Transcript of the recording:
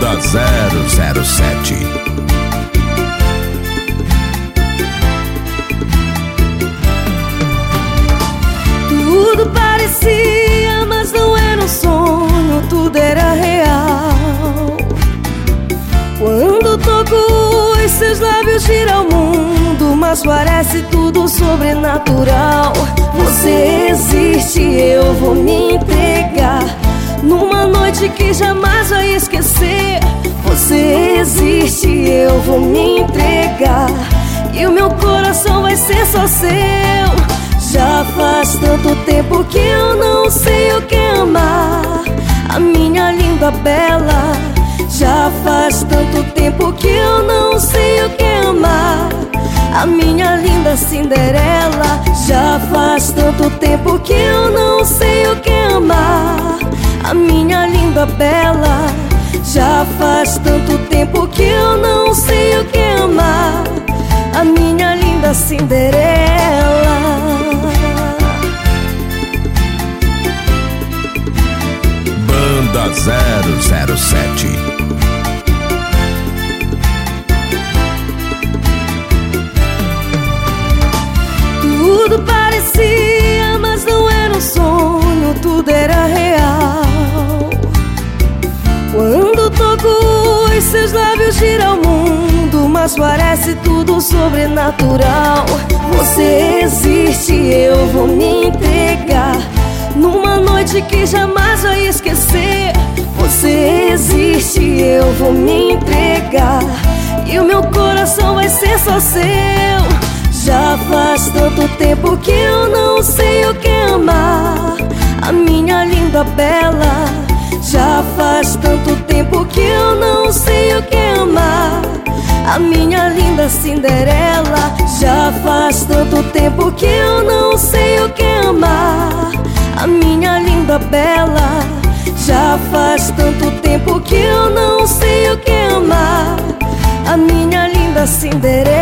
Banda 007 Tudo parecia, mas não era um sonho, tudo era real. Quando toco os seus lábios gira o mundo, mas parece tudo sobrenatural. Você existe, eu vou me entregar que jamais vai esquecer. Você existe, eu vou me entregar. E o meu coração vai ser só seu. Já faz tanto tempo que eu não sei o que amar. A minha linda bela. Já faz tanto tempo que eu não sei o que amar. A minha linda Cinderela. Já faz tanto tempo que eu bela Já faz tanto tempo que eu não sei o que amar. A minha linda Cinderela. Banda 007 Tudo parecia, mas não era um sonho, tudo era parece tudo sobrenatural. Você existe, eu vou me entregar numa noite que jamais vai esquecer. Você existe, eu vou me entregar. E o meu coração vai ser só seu. Já faz tanto tempo que eu não sei o que amar. A minha linda bela. Já faz tanto tempo que eu A minha linda Cinderela. Já faz tanto tempo que eu não sei o que amar. A minha linda bela Já faz tanto tempo que eu não sei o que amar A minha linda Cinderela